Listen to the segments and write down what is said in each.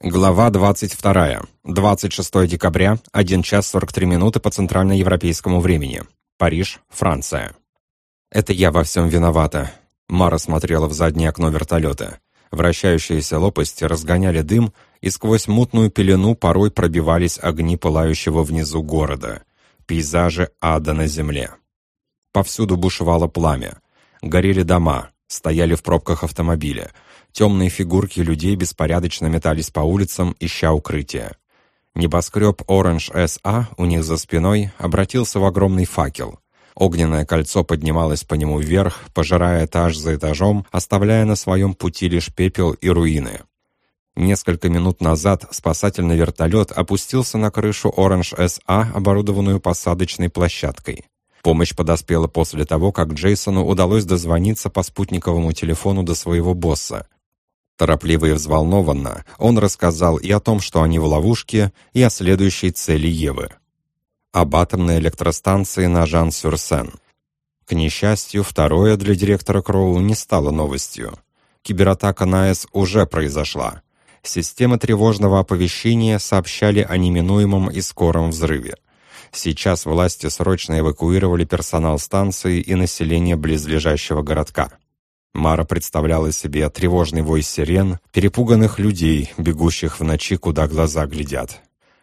Глава 22. 26 декабря, 1 час 43 минуты по центральноевропейскому времени. Париж, Франция. «Это я во всем виновата». Мара смотрела в заднее окно вертолета. Вращающиеся лопасти разгоняли дым, и сквозь мутную пелену порой пробивались огни пылающего внизу города. Пейзажи ада на земле. Повсюду бушевало пламя. Горели дома, стояли в пробках автомобиля — Темные фигурки людей беспорядочно метались по улицам, ища укрытия. Небоскреб Orange SA у них за спиной обратился в огромный факел. Огненное кольцо поднималось по нему вверх, пожирая этаж за этажом, оставляя на своем пути лишь пепел и руины. Несколько минут назад спасательный вертолет опустился на крышу Orange SA, оборудованную посадочной площадкой. Помощь подоспела после того, как Джейсону удалось дозвониться по спутниковому телефону до своего босса. Торопливо и взволнованно он рассказал и о том, что они в ловушке, и о следующей цели Евы. Об атомной электростанции на Жан-Сюрсен. К несчастью, второе для директора Кроу не стало новостью. Кибератака на АЭС уже произошла. Системы тревожного оповещения сообщали о неминуемом и скором взрыве. Сейчас власти срочно эвакуировали персонал станции и население близлежащего городка. Мара представляла себе тревожный вой сирен, перепуганных людей, бегущих в ночи, куда глаза глядят.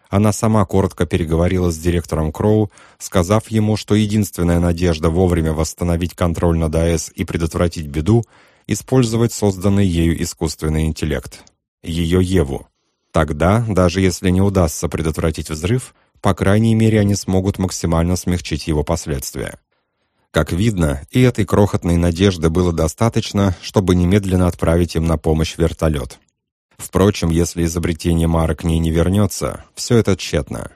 Она сама коротко переговорила с директором Кроу, сказав ему, что единственная надежда вовремя восстановить контроль над АЭС и предотвратить беду — использовать созданный ею искусственный интеллект. Ее Еву. Тогда, даже если не удастся предотвратить взрыв, по крайней мере они смогут максимально смягчить его последствия. Как видно, и этой крохотной надежды было достаточно, чтобы немедленно отправить им на помощь вертолет. Впрочем, если изобретение Мара к ней не вернется, все это тщетно.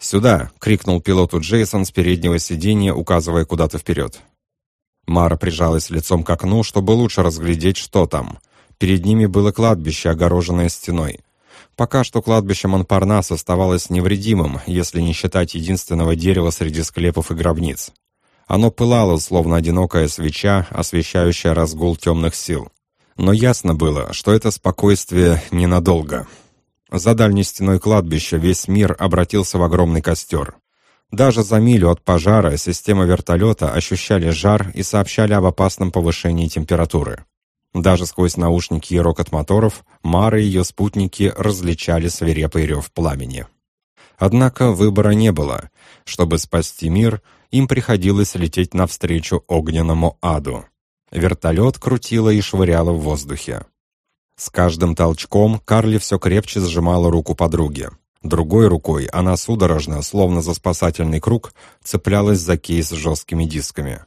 «Сюда!» — крикнул пилоту Джейсон с переднего сиденья, указывая куда-то вперед. Мара прижалась лицом к окну, чтобы лучше разглядеть, что там. Перед ними было кладбище, огороженное стеной. Пока что кладбище Монпарнас оставалось невредимым, если не считать единственного дерева среди склепов и гробниц. Оно пылало, словно одинокая свеча, освещающая разгул темных сил. Но ясно было, что это спокойствие ненадолго. За дальней стеной кладбища весь мир обратился в огромный костер. Даже за милю от пожара система вертолета ощущали жар и сообщали об опасном повышении температуры. Даже сквозь наушники и рокот моторов Мара и ее спутники различали свирепый рев пламени. Однако выбора не было. Чтобы спасти мир, им приходилось лететь навстречу огненному аду. Вертолет крутило и швыряло в воздухе. С каждым толчком Карли все крепче сжимала руку подруги. Другой рукой она судорожно, словно за спасательный круг, цеплялась за кейс с жесткими дисками.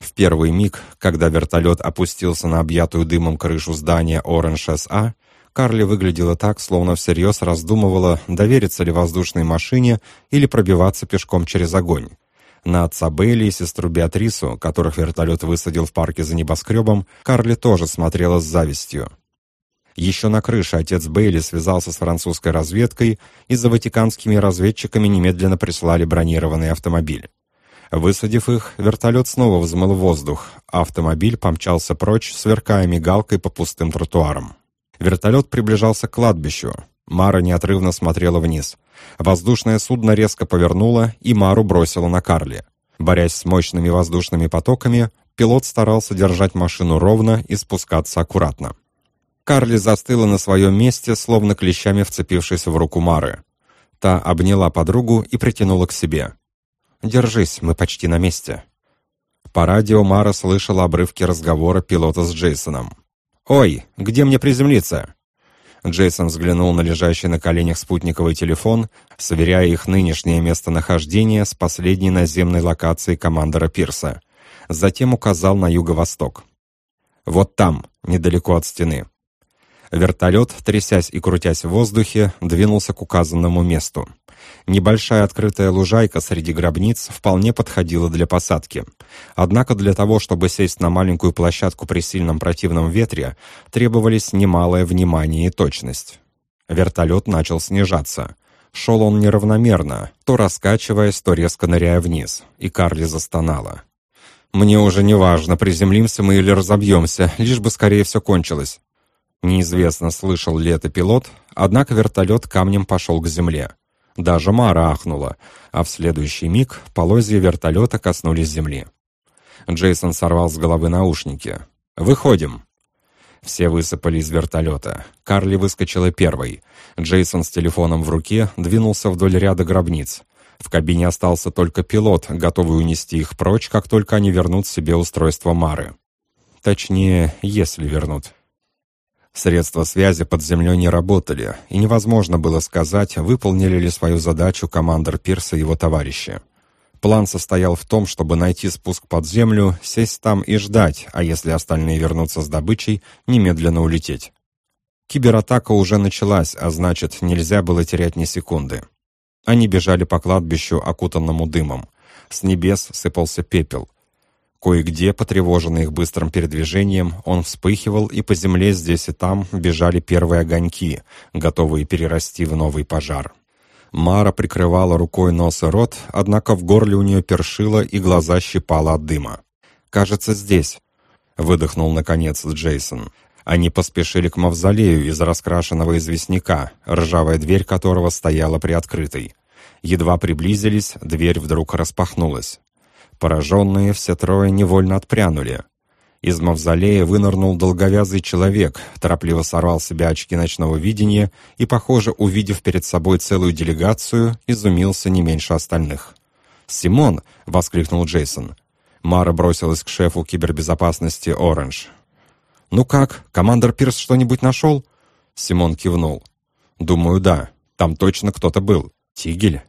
В первый миг, когда вертолет опустился на объятую дымом крышу здания SA, Карли выглядела так, словно всерьез раздумывала, довериться ли воздушной машине или пробиваться пешком через огонь. На отца Бейли и сестру Беатрису, которых вертолет высадил в парке за небоскребом, Карли тоже смотрела с завистью. Еще на крыше отец Бейли связался с французской разведкой, и за ватиканскими разведчиками немедленно прислали бронированный автомобиль. Высадив их, вертолет снова взмыл воздух, а автомобиль помчался прочь, сверкая мигалкой по пустым тротуарам. Вертолет приближался к кладбищу. Мара неотрывно смотрела вниз. Воздушное судно резко повернуло, и Мару бросило на Карли. Борясь с мощными воздушными потоками, пилот старался держать машину ровно и спускаться аккуратно. Карли застыла на своем месте, словно клещами вцепившись в руку Мары. Та обняла подругу и притянула к себе. «Держись, мы почти на месте». По радио Мара слышала обрывки разговора пилота с Джейсоном. «Ой, где мне приземлиться?» Джейсон взглянул на лежащий на коленях спутниковый телефон, сверяя их нынешнее местонахождение с последней наземной локацией командора Пирса. Затем указал на юго-восток. «Вот там, недалеко от стены». Вертолет, трясясь и крутясь в воздухе, двинулся к указанному месту. Небольшая открытая лужайка среди гробниц вполне подходила для посадки. Однако для того, чтобы сесть на маленькую площадку при сильном противном ветре, требовались немалое внимание и точность. Вертолет начал снижаться. Шел он неравномерно, то раскачиваясь, то резко ныряя вниз, и Карли застонала. «Мне уже не важно, приземлимся мы или разобьемся, лишь бы скорее все кончилось». Неизвестно, слышал ли это пилот, однако вертолет камнем пошел к земле. Даже Мара ахнула, а в следующий миг полозья вертолета коснулись земли. Джейсон сорвал с головы наушники. «Выходим!» Все высыпали из вертолета. Карли выскочила первой. Джейсон с телефоном в руке двинулся вдоль ряда гробниц. В кабине остался только пилот, готовый унести их прочь, как только они вернут себе устройство Мары. Точнее, если вернут. Средства связи под землей не работали, и невозможно было сказать, выполнили ли свою задачу командор Пирса и его товарищи. План состоял в том, чтобы найти спуск под землю, сесть там и ждать, а если остальные вернутся с добычей, немедленно улететь. Кибератака уже началась, а значит, нельзя было терять ни секунды. Они бежали по кладбищу, окутанному дымом. С небес сыпался пепел. Кое-где, потревоженный их быстрым передвижением, он вспыхивал, и по земле здесь и там бежали первые огоньки, готовые перерасти в новый пожар. Мара прикрывала рукой нос и рот, однако в горле у нее першило и глаза щипало от дыма. «Кажется, здесь», — выдохнул наконец Джейсон. Они поспешили к мавзолею из раскрашенного известняка, ржавая дверь которого стояла приоткрытой. Едва приблизились, дверь вдруг распахнулась. Пораженные все трое невольно отпрянули. Из мавзолея вынырнул долговязый человек, торопливо сорвал с себя очки ночного видения и, похоже, увидев перед собой целую делегацию, изумился не меньше остальных. «Симон!» — воскликнул Джейсон. Мара бросилась к шефу кибербезопасности «Оранж». «Ну как, командор Пирс что-нибудь нашел?» Симон кивнул. «Думаю, да. Там точно кто-то был. Тигель?»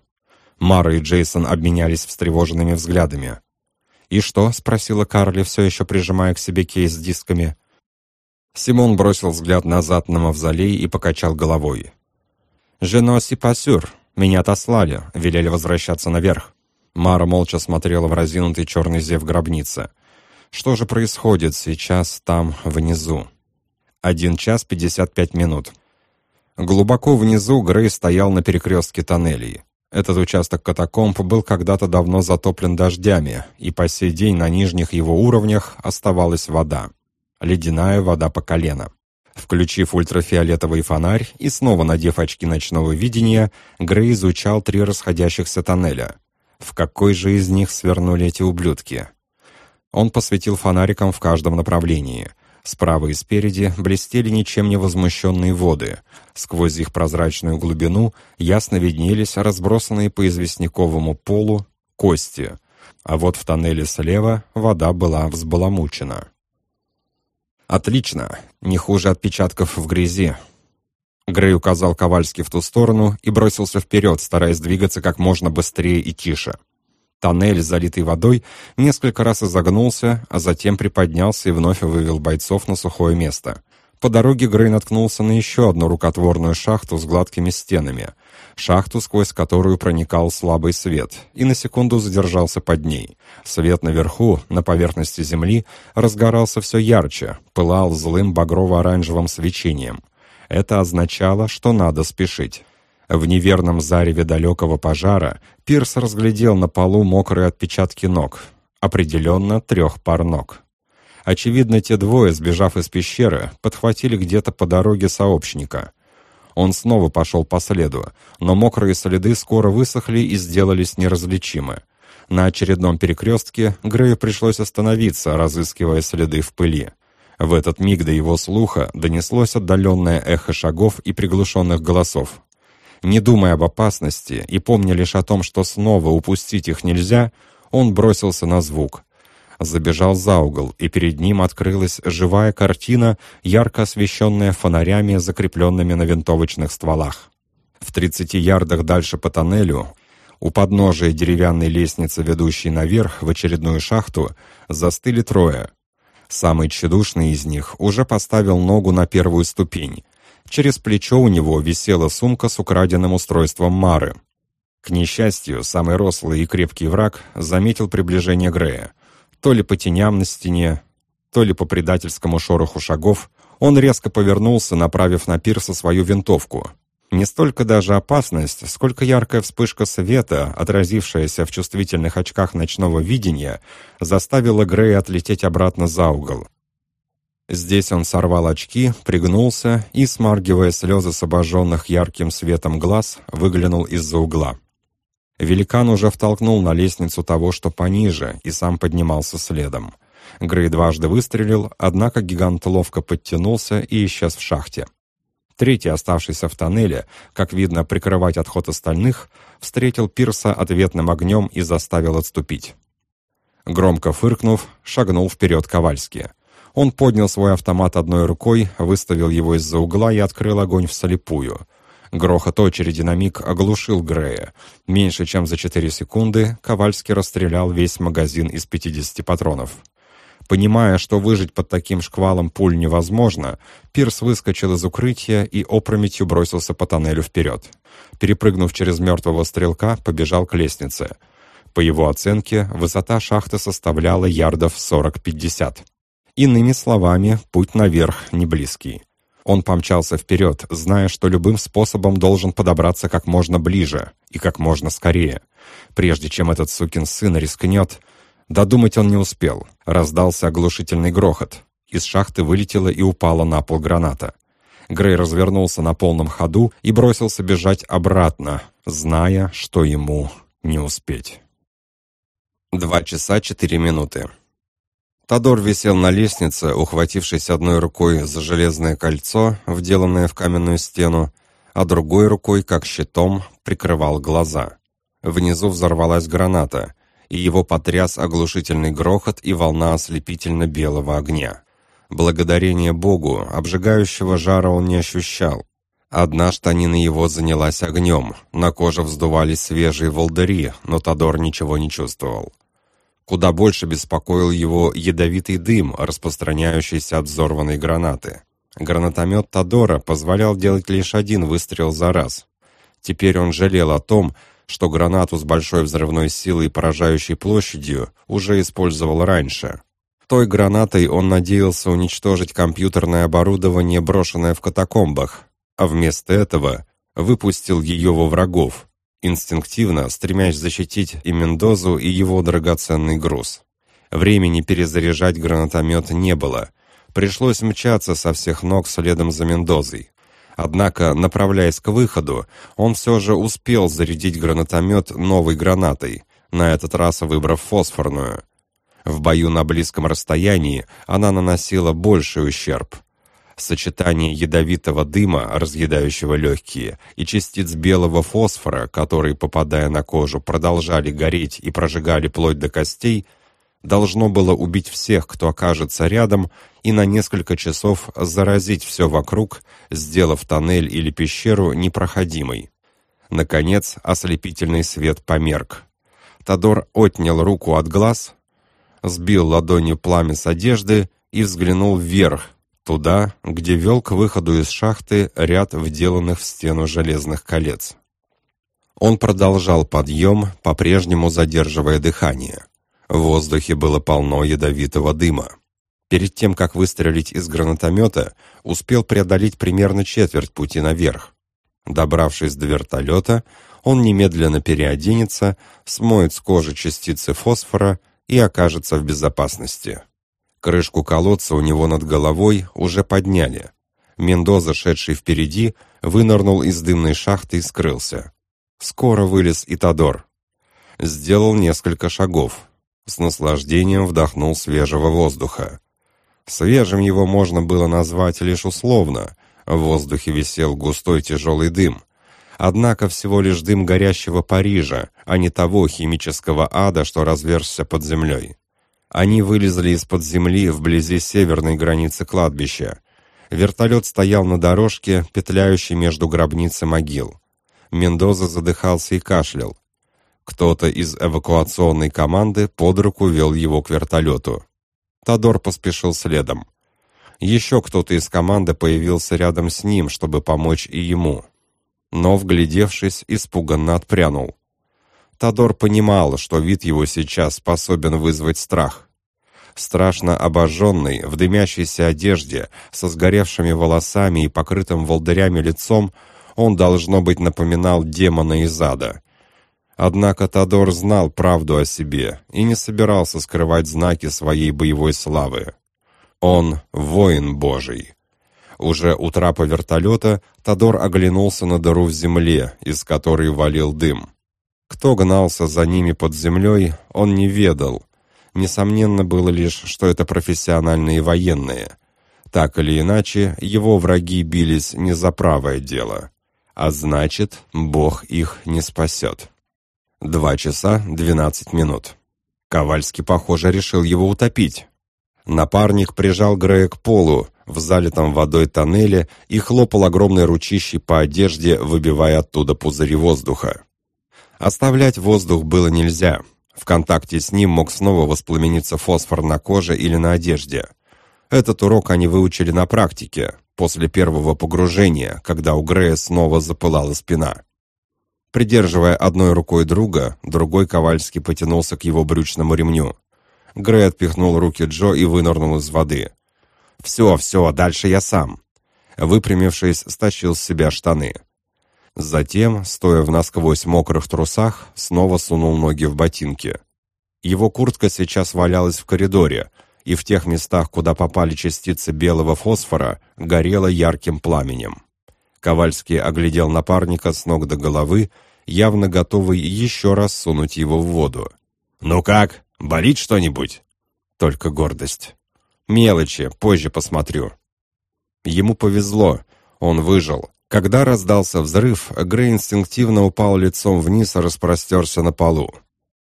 Мара и Джейсон обменялись встревоженными взглядами. «И что?» — спросила Карли, все еще прижимая к себе кейс с дисками. Симон бросил взгляд назад на мавзолей и покачал головой. «Жено си пасюр. Меня отослали, велели возвращаться наверх». Мара молча смотрела в разинутый черный зев гробницы. «Что же происходит сейчас там, внизу?» Один час пятьдесят пять минут. Глубоко внизу Грей стоял на перекрестке тоннелей. Этот участок катакомб был когда-то давно затоплен дождями, и по сей день на нижних его уровнях оставалась вода. Ледяная вода по колено. Включив ультрафиолетовый фонарь и снова надев очки ночного видения, Грей изучал три расходящихся тоннеля. В какой же из них свернули эти ублюдки? Он посветил фонариком в каждом направлении — Справа и спереди блестели ничем не возмущенные воды. Сквозь их прозрачную глубину ясно виднелись разбросанные по известняковому полу кости, а вот в тоннеле слева вода была взбаламучена. «Отлично, не хуже отпечатков в грязи». Грей указал Ковальски в ту сторону и бросился вперед, стараясь двигаться как можно быстрее и тише. Тоннель, залитый водой, несколько раз изогнулся, а затем приподнялся и вновь вывел бойцов на сухое место. По дороге Грей наткнулся на еще одну рукотворную шахту с гладкими стенами. Шахту, сквозь которую проникал слабый свет, и на секунду задержался под ней. Свет наверху, на поверхности земли, разгорался все ярче, пылал злым багрово-оранжевым свечением. Это означало, что надо спешить. В неверном зареве далекого пожара Пирс разглядел на полу мокрые отпечатки ног. Определенно трех пар ног. Очевидно, те двое, сбежав из пещеры, подхватили где-то по дороге сообщника. Он снова пошел по следу, но мокрые следы скоро высохли и сделались неразличимы. На очередном перекрестке Грею пришлось остановиться, разыскивая следы в пыли. В этот миг до его слуха донеслось отдаленное эхо шагов и приглушенных голосов. Не думая об опасности и помня лишь о том, что снова упустить их нельзя, он бросился на звук. Забежал за угол, и перед ним открылась живая картина, ярко освещенная фонарями, закрепленными на винтовочных стволах. В 30 ярдах дальше по тоннелю, у подножия деревянной лестницы, ведущей наверх в очередную шахту, застыли трое. Самый тщедушный из них уже поставил ногу на первую ступень, Через плечо у него висела сумка с украденным устройством Мары. К несчастью, самый рослый и крепкий враг заметил приближение Грея. То ли по теням на стене, то ли по предательскому шороху шагов, он резко повернулся, направив на пирса свою винтовку. Не столько даже опасность, сколько яркая вспышка света, отразившаяся в чувствительных очках ночного видения, заставила Грея отлететь обратно за угол. Здесь он сорвал очки, пригнулся и, смаргивая слезы с обожженных ярким светом глаз, выглянул из-за угла. Великан уже втолкнул на лестницу того, что пониже, и сам поднимался следом. Грей дважды выстрелил, однако гигант ловко подтянулся и исчез в шахте. Третий, оставшийся в тоннеле, как видно, прикрывать отход остальных, встретил Пирса ответным огнем и заставил отступить. Громко фыркнув, шагнул вперед Ковальский. Он поднял свой автомат одной рукой, выставил его из-за угла и открыл огонь вслепую. Грохот очереди на миг оглушил Грея. Меньше чем за 4 секунды Ковальский расстрелял весь магазин из 50 патронов. Понимая, что выжить под таким шквалом пуль невозможно, Пирс выскочил из укрытия и опрометью бросился по тоннелю вперед. Перепрыгнув через мертвого стрелка, побежал к лестнице. По его оценке, высота шахты составляла ярдов 40-50. Иными словами, путь наверх не близкий. Он помчался вперед, зная, что любым способом должен подобраться как можно ближе и как можно скорее. Прежде чем этот сукин сын рискнет, Додумать он не успел. Раздался оглушительный грохот. Из шахты вылетела и упала на пол граната. Грей развернулся на полном ходу и бросился бежать обратно, зная, что ему не успеть. Два часа четыре минуты. Тодор висел на лестнице, ухватившись одной рукой за железное кольцо, вделанное в каменную стену, а другой рукой, как щитом, прикрывал глаза. Внизу взорвалась граната — и его потряс оглушительный грохот и волна ослепительно-белого огня. Благодарение Богу, обжигающего жара он не ощущал. Одна штанина его занялась огнем, на коже вздувались свежие волдыри, но Тодор ничего не чувствовал. Куда больше беспокоил его ядовитый дым, распространяющийся от взорванной гранаты. Гранатомет Тодора позволял делать лишь один выстрел за раз. Теперь он жалел о том, что гранату с большой взрывной силой и поражающей площадью уже использовал раньше. Той гранатой он надеялся уничтожить компьютерное оборудование, брошенное в катакомбах, а вместо этого выпустил ее во врагов, инстинктивно стремясь защитить и Мендозу, и его драгоценный груз. Времени перезаряжать гранатомет не было. Пришлось мчаться со всех ног следом за Мендозой. Однако, направляясь к выходу, он все же успел зарядить гранатомет новой гранатой, на этот раз выбрав фосфорную. В бою на близком расстоянии она наносила больший ущерб. Сочетание ядовитого дыма, разъедающего легкие, и частиц белого фосфора, которые, попадая на кожу, продолжали гореть и прожигали плоть до костей – должно было убить всех, кто окажется рядом, и на несколько часов заразить все вокруг, сделав тоннель или пещеру непроходимой. Наконец, ослепительный свет померк. Тодор отнял руку от глаз, сбил ладонью пламя с одежды и взглянул вверх, туда, где вел к выходу из шахты ряд вделанных в стену железных колец. Он продолжал подъем, по-прежнему задерживая дыхание. В воздухе было полно ядовитого дыма. Перед тем, как выстрелить из гранатомета, успел преодолеть примерно четверть пути наверх. Добравшись до вертолета, он немедленно переоденется, смоет с кожи частицы фосфора и окажется в безопасности. Крышку колодца у него над головой уже подняли. Мендоза, шедший впереди, вынырнул из дымной шахты и скрылся. Скоро вылез и Тодор. Сделал несколько шагов. С наслаждением вдохнул свежего воздуха. Свежим его можно было назвать лишь условно. В воздухе висел густой тяжелый дым. Однако всего лишь дым горящего Парижа, а не того химического ада, что разверзся под землей. Они вылезли из-под земли вблизи северной границы кладбища. Вертолет стоял на дорожке, петляющей между гробниц могил. Мендоза задыхался и кашлял. Кто-то из эвакуационной команды под руку вел его к вертолету. Тодор поспешил следом. Еще кто-то из команды появился рядом с ним, чтобы помочь и ему. Но, вглядевшись, испуганно отпрянул. Тодор понимал, что вид его сейчас способен вызвать страх. Страшно обожженный, в дымящейся одежде, со сгоревшими волосами и покрытым волдырями лицом, он, должно быть, напоминал демона из ада. Однако Тодор знал правду о себе и не собирался скрывать знаки своей боевой славы. Он воин Божий. Уже у трапа вертолета Тодор оглянулся на дыру в земле, из которой валил дым. Кто гнался за ними под землей, он не ведал. Несомненно было лишь, что это профессиональные военные. Так или иначе, его враги бились не за правое дело. А значит, Бог их не спасет. Два часа двенадцать минут. Ковальский, похоже, решил его утопить. Напарник прижал Грея к полу, в залитом водой тоннеле и хлопал огромной ручищей по одежде, выбивая оттуда пузыри воздуха. Оставлять воздух было нельзя. В контакте с ним мог снова воспламениться фосфор на коже или на одежде. Этот урок они выучили на практике, после первого погружения, когда у Грея снова запылала спина. Придерживая одной рукой друга, другой Ковальский потянулся к его брючному ремню. Грей отпихнул руки Джо и вынырнул из воды. «Все, все, дальше я сам». Выпрямившись, стащил с себя штаны. Затем, стоя в насквозь мокрых трусах, снова сунул ноги в ботинки. Его куртка сейчас валялась в коридоре, и в тех местах, куда попали частицы белого фосфора, горела ярким пламенем. Ковальский оглядел напарника с ног до головы, явно готовый еще раз сунуть его в воду. «Ну как, болит что-нибудь?» «Только гордость». Мелочи, позже посмотрю. Ему повезло, он выжил. Когда раздался взрыв, Грей инстинктивно упал лицом вниз и распростерся на полу.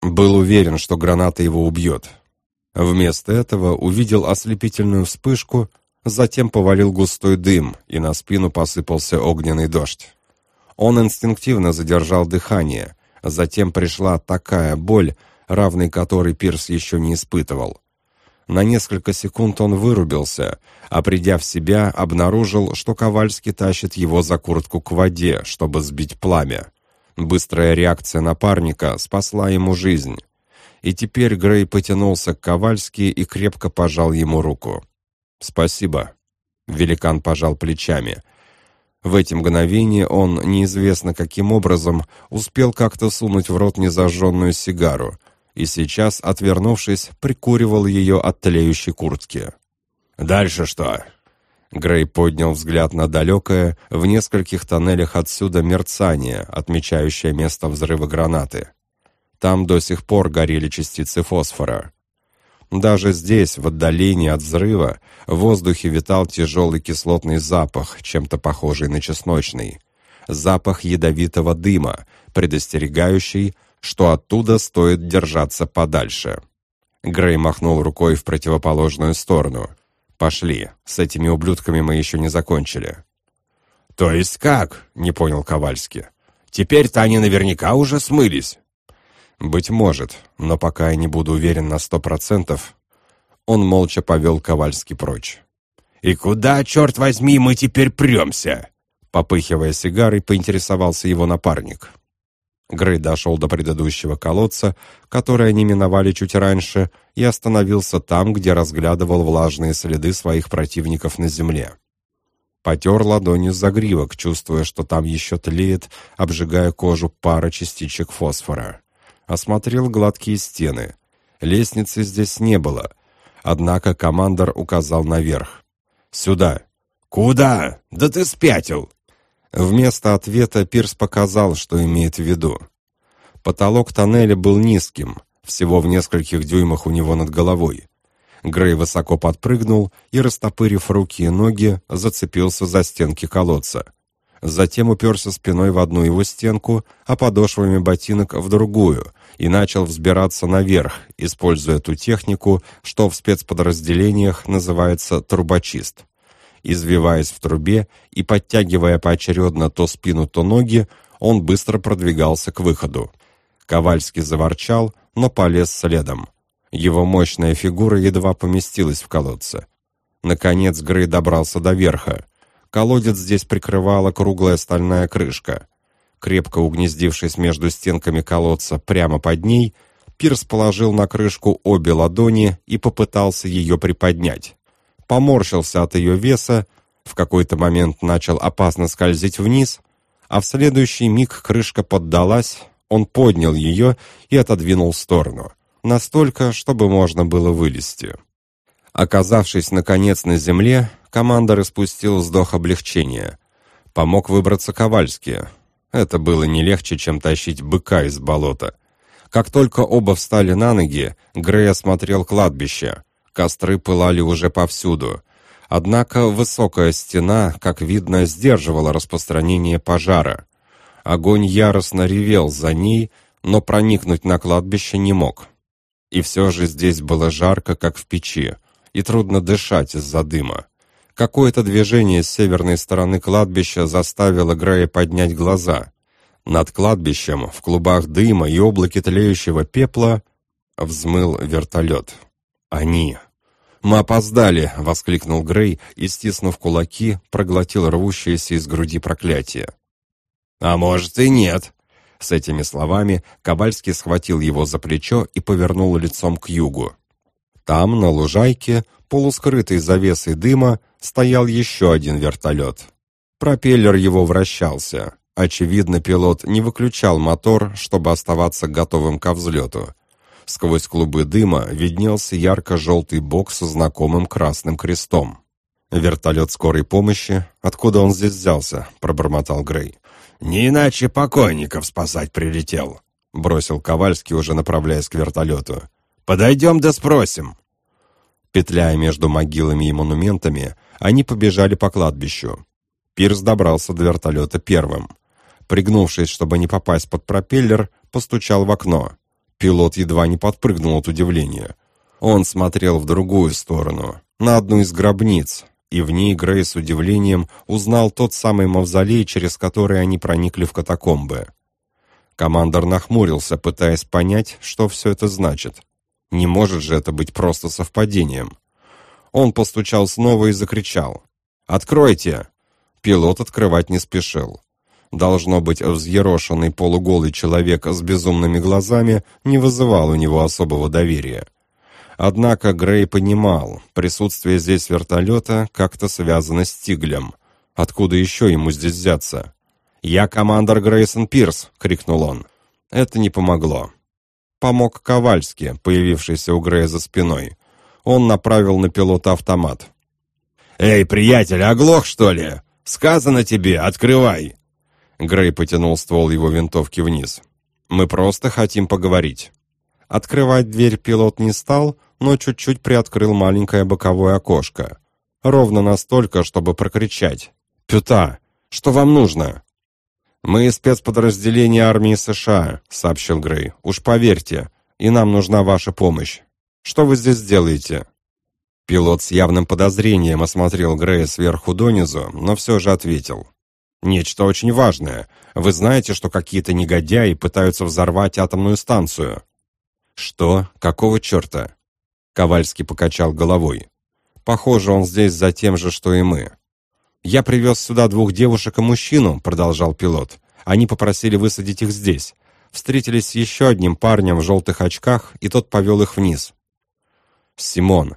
Был уверен, что граната его убьет. Вместо этого увидел ослепительную вспышку, затем повалил густой дым, и на спину посыпался огненный дождь. Он инстинктивно задержал дыхание, затем пришла такая боль, равной которой Пирс еще не испытывал. На несколько секунд он вырубился, а придя в себя, обнаружил, что Ковальский тащит его за куртку к воде, чтобы сбить пламя. Быстрая реакция напарника спасла ему жизнь. И теперь Грей потянулся к Ковальски и крепко пожал ему руку. «Спасибо». Великан пожал плечами. В эти мгновения он, неизвестно каким образом, успел как-то сунуть в рот незажженную сигару — и сейчас, отвернувшись, прикуривал ее от тлеющей куртки. «Дальше что?» Грей поднял взгляд на далекое, в нескольких тоннелях отсюда мерцание, отмечающее место взрыва гранаты. Там до сих пор горели частицы фосфора. Даже здесь, в отдалении от взрыва, в воздухе витал тяжелый кислотный запах, чем-то похожий на чесночный. Запах ядовитого дыма, предостерегающий, что оттуда стоит держаться подальше. Грей махнул рукой в противоположную сторону. «Пошли, с этими ублюдками мы еще не закончили». «То есть как?» — не понял Ковальский. «Теперь-то они наверняка уже смылись». «Быть может, но пока я не буду уверен на сто процентов...» Он молча повел Ковальский прочь. «И куда, черт возьми, мы теперь премся?» Попыхивая сигарой, поинтересовался его напарник. Грей дошел до предыдущего колодца, который они миновали чуть раньше, и остановился там, где разглядывал влажные следы своих противников на земле. Потер ладонью загривок, чувствуя, что там еще тлеет, обжигая кожу пара частичек фосфора. Осмотрел гладкие стены. Лестницы здесь не было, однако командор указал наверх. «Сюда!» «Куда? Да ты спятил!» Вместо ответа Пирс показал, что имеет в виду. Потолок тоннеля был низким, всего в нескольких дюймах у него над головой. Грей высоко подпрыгнул и, растопырив руки и ноги, зацепился за стенки колодца. Затем уперся спиной в одну его стенку, а подошвами ботинок в другую, и начал взбираться наверх, используя ту технику, что в спецподразделениях называется трубочист. Извиваясь в трубе и подтягивая поочередно то спину, то ноги, он быстро продвигался к выходу. Ковальский заворчал, но полез следом. Его мощная фигура едва поместилась в колодце. Наконец Грей добрался до верха. Колодец здесь прикрывала круглая стальная крышка. Крепко угнездившись между стенками колодца прямо под ней, Пирс положил на крышку обе ладони и попытался ее приподнять поморщился от ее веса, в какой-то момент начал опасно скользить вниз, а в следующий миг крышка поддалась, он поднял ее и отодвинул в сторону, настолько, чтобы можно было вылезти. Оказавшись, наконец, на земле, командор испустил вздох облегчения. Помог выбраться Ковальский. Это было не легче, чем тащить быка из болота. Как только оба встали на ноги, Грей осмотрел кладбище. Костры пылали уже повсюду. Однако высокая стена, как видно, сдерживала распространение пожара. Огонь яростно ревел за ней, но проникнуть на кладбище не мог. И все же здесь было жарко, как в печи, и трудно дышать из-за дыма. Какое-то движение с северной стороны кладбища заставило Грея поднять глаза. Над кладбищем, в клубах дыма и облаке тлеющего пепла, взмыл вертолет. Они. «Мы опоздали!» — воскликнул Грей и, стиснув кулаки, проглотил рвущееся из груди проклятие. «А может и нет!» С этими словами Ковальский схватил его за плечо и повернул лицом к югу. Там, на лужайке, полускрытый завесой дыма, стоял еще один вертолет. Пропеллер его вращался. Очевидно, пилот не выключал мотор, чтобы оставаться готовым ко взлету. Сквозь клубы дыма виднелся ярко-желтый бок со знакомым красным крестом. «Вертолет скорой помощи? Откуда он здесь взялся?» — пробормотал Грей. «Не иначе покойников спасать прилетел», — бросил Ковальский, уже направляясь к вертолету. «Подойдем да спросим». Петляя между могилами и монументами, они побежали по кладбищу. Пирс добрался до вертолета первым. Пригнувшись, чтобы не попасть под пропеллер, постучал в окно. Пилот едва не подпрыгнул от удивления. Он смотрел в другую сторону, на одну из гробниц, и в ней Грей с удивлением узнал тот самый мавзолей, через который они проникли в катакомбы. Командор нахмурился, пытаясь понять, что все это значит. Не может же это быть просто совпадением. Он постучал снова и закричал. «Откройте!» Пилот открывать не спешил. Должно быть, взъерошенный полуголый человек с безумными глазами не вызывал у него особого доверия. Однако Грей понимал, присутствие здесь вертолета как-то связано с Тиглем. Откуда еще ему здесь взяться? «Я командор Грейсон Пирс!» — крикнул он. Это не помогло. Помог Ковальский, появившийся у Грея за спиной. Он направил на пилота автомат. «Эй, приятель, оглох, что ли? Сказано тебе, открывай!» Грей потянул ствол его винтовки вниз. «Мы просто хотим поговорить». Открывать дверь пилот не стал, но чуть-чуть приоткрыл маленькое боковое окошко. Ровно настолько, чтобы прокричать. «Пюта, что вам нужно?» «Мы из спецподразделения армии США», — сообщил Грей. «Уж поверьте, и нам нужна ваша помощь. Что вы здесь делаете?» Пилот с явным подозрением осмотрел Грея сверху донизу, но все же ответил. «Нечто очень важное. Вы знаете, что какие-то негодяи пытаются взорвать атомную станцию?» «Что? Какого черта?» Ковальский покачал головой. «Похоже, он здесь за тем же, что и мы». «Я привез сюда двух девушек и мужчину», — продолжал пилот. «Они попросили высадить их здесь. Встретились с еще одним парнем в желтых очках, и тот повел их вниз». «Симон».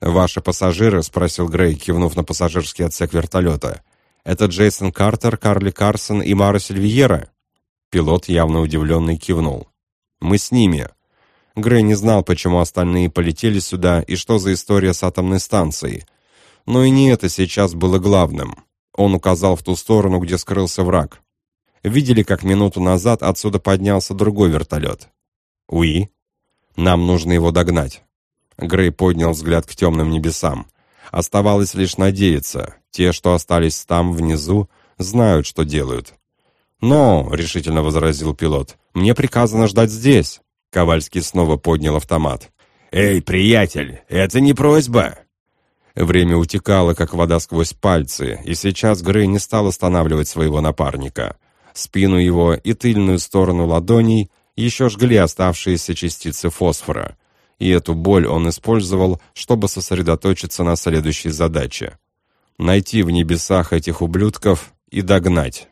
«Ваши пассажиры?» — спросил Грей, кивнув на пассажирский отсек вертолета. «Это Джейсон Картер, Карли Карсон и Мара Сильвьера?» Пилот явно удивленный кивнул. «Мы с ними. Грей не знал, почему остальные полетели сюда и что за история с атомной станцией. Но и не это сейчас было главным. Он указал в ту сторону, где скрылся враг. Видели, как минуту назад отсюда поднялся другой вертолет? «Уи?» «Нам нужно его догнать». Грей поднял взгляд к темным небесам. Оставалось лишь надеяться. Те, что остались там, внизу, знают, что делают. «Но», — решительно возразил пилот, — «мне приказано ждать здесь». Ковальский снова поднял автомат. «Эй, приятель, это не просьба!» Время утекало, как вода сквозь пальцы, и сейчас Грей не стал останавливать своего напарника. Спину его и тыльную сторону ладоней еще жгли оставшиеся частицы фосфора, и эту боль он использовал, чтобы сосредоточиться на следующей задаче. Найти в небесах этих ублюдков и догнать.